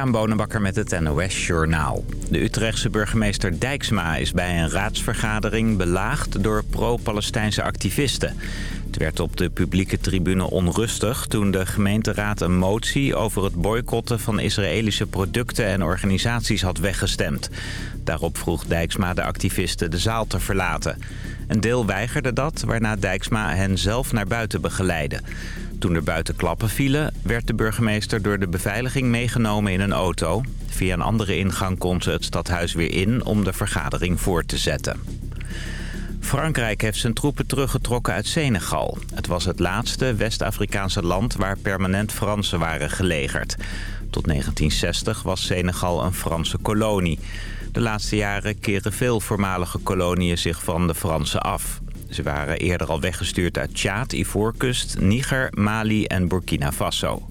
Aan Bonenbakker met het NOS Journaal. De Utrechtse burgemeester Dijksma is bij een raadsvergadering belaagd door pro-Palestijnse activisten. Het werd op de publieke tribune onrustig toen de gemeenteraad een motie over het boycotten van Israëlische producten en organisaties had weggestemd. Daarop vroeg Dijksma de activisten de zaal te verlaten. Een deel weigerde dat, waarna Dijksma hen zelf naar buiten begeleidde. Toen er buiten klappen vielen, werd de burgemeester door de beveiliging meegenomen in een auto. Via een andere ingang kon ze het stadhuis weer in om de vergadering voor te zetten. Frankrijk heeft zijn troepen teruggetrokken uit Senegal. Het was het laatste West-Afrikaanse land waar permanent Fransen waren gelegerd. Tot 1960 was Senegal een Franse kolonie. De laatste jaren keren veel voormalige koloniën zich van de Fransen af. Ze waren eerder al weggestuurd uit Tjaad, Ivoorkust, Niger, Mali en Burkina Faso.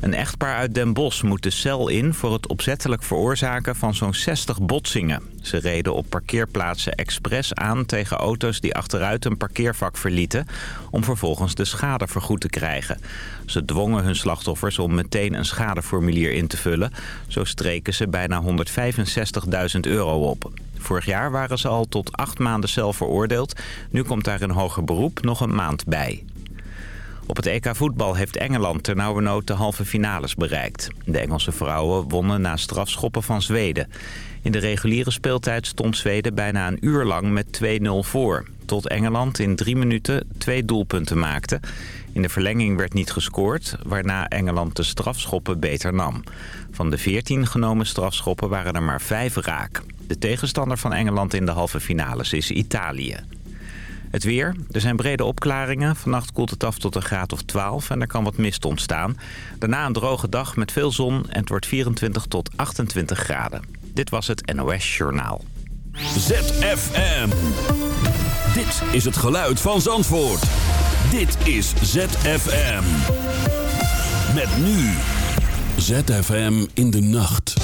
Een echtpaar uit Den Bosch moet de cel in voor het opzettelijk veroorzaken van zo'n 60 botsingen. Ze reden op parkeerplaatsen expres aan tegen auto's die achteruit een parkeervak verlieten... om vervolgens de schade vergoed te krijgen. Ze dwongen hun slachtoffers om meteen een schadeformulier in te vullen. Zo streken ze bijna 165.000 euro op. Vorig jaar waren ze al tot acht maanden cel veroordeeld. Nu komt daar een hoger beroep nog een maand bij. Op het EK voetbal heeft Engeland ternauwernood de halve finales bereikt. De Engelse vrouwen wonnen na strafschoppen van Zweden. In de reguliere speeltijd stond Zweden bijna een uur lang met 2-0 voor. Tot Engeland in drie minuten twee doelpunten maakte. In de verlenging werd niet gescoord, waarna Engeland de strafschoppen beter nam. Van de 14 genomen strafschoppen waren er maar vijf raak. De tegenstander van Engeland in de halve finales is Italië. Het weer. Er zijn brede opklaringen. Vannacht koelt het af tot een graad of 12 en er kan wat mist ontstaan. Daarna een droge dag met veel zon en het wordt 24 tot 28 graden. Dit was het NOS Journaal. ZFM. Dit is het geluid van Zandvoort. Dit is ZFM. Met nu. ZFM in de nacht.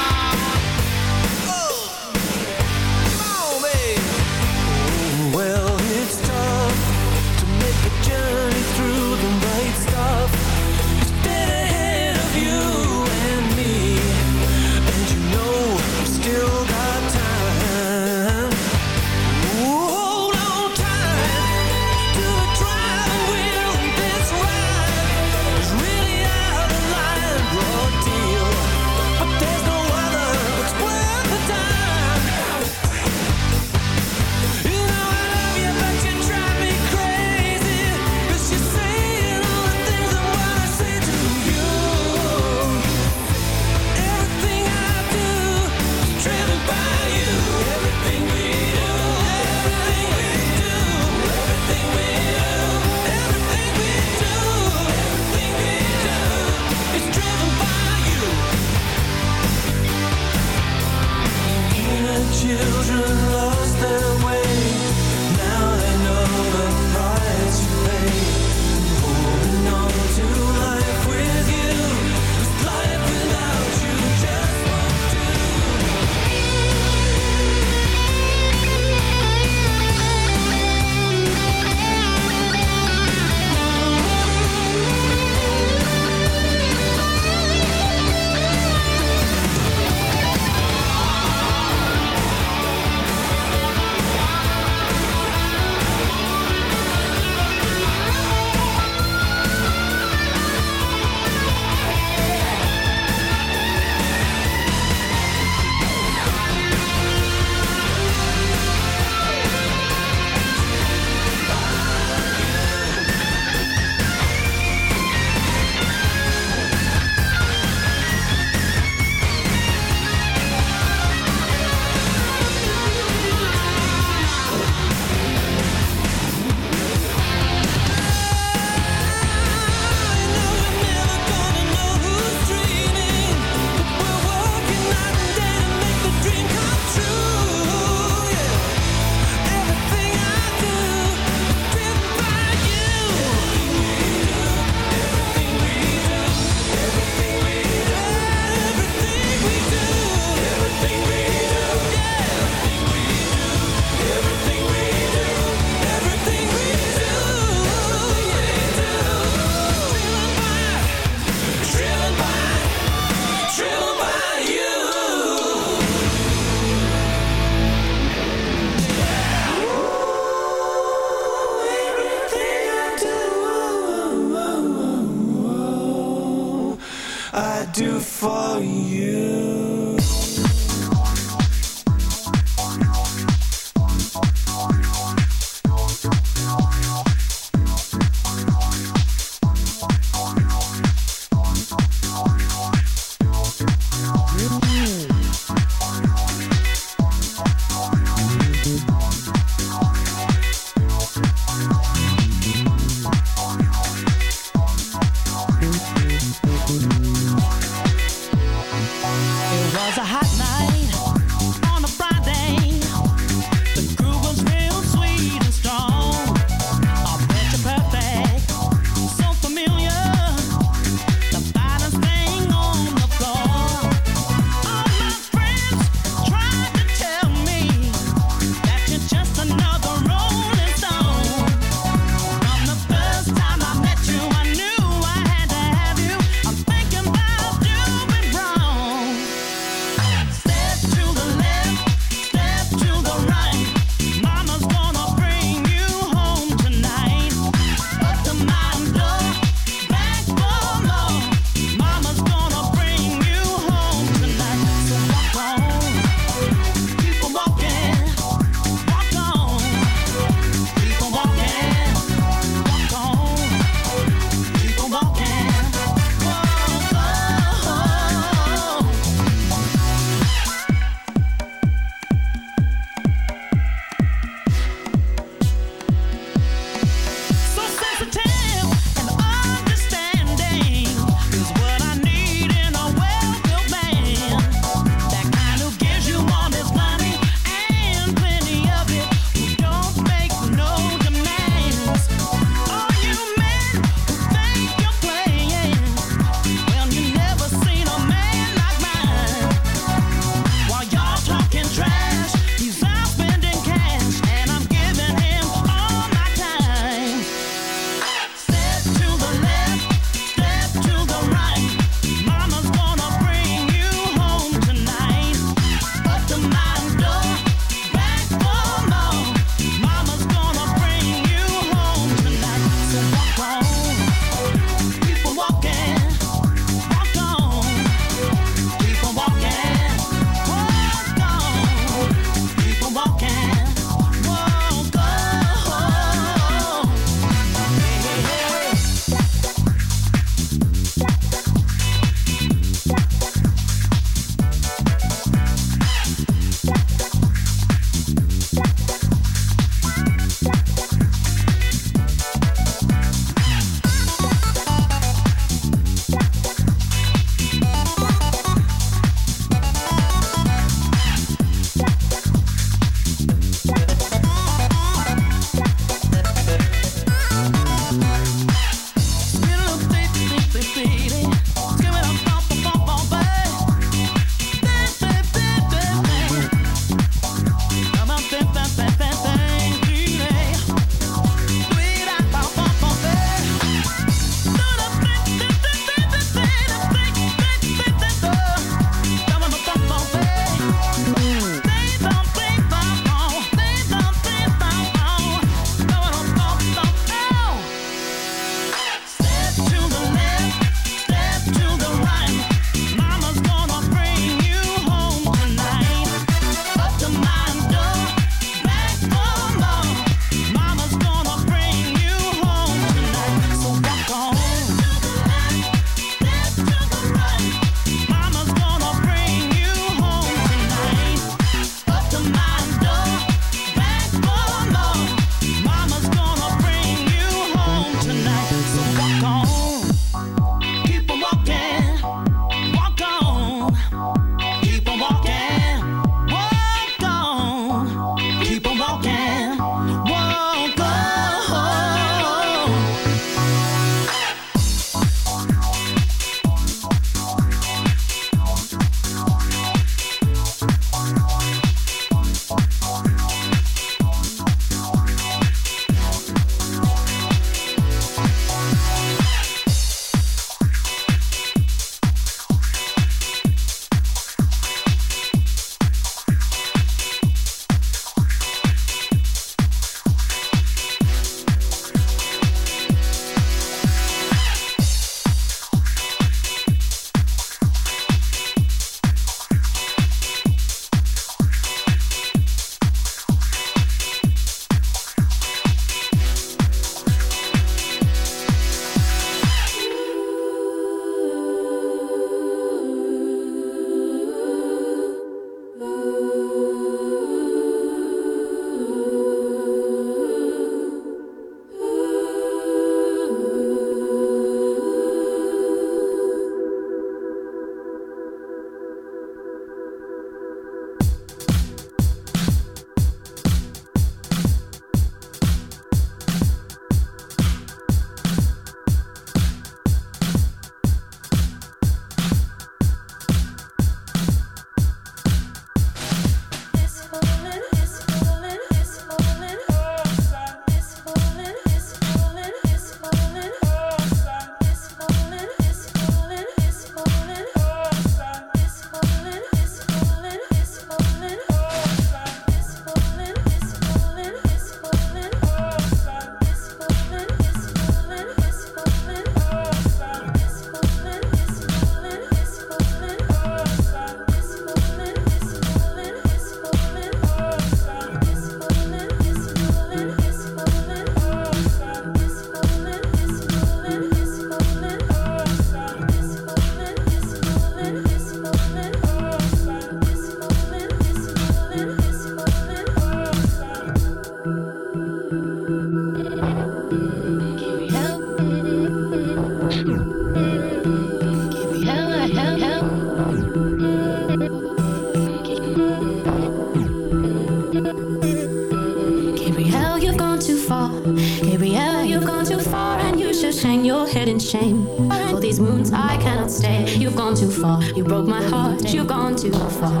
Gabrielle, you've gone too far and you should hang your head in shame. For these wounds I cannot stay. You've gone too far. You broke my heart. You've gone too far.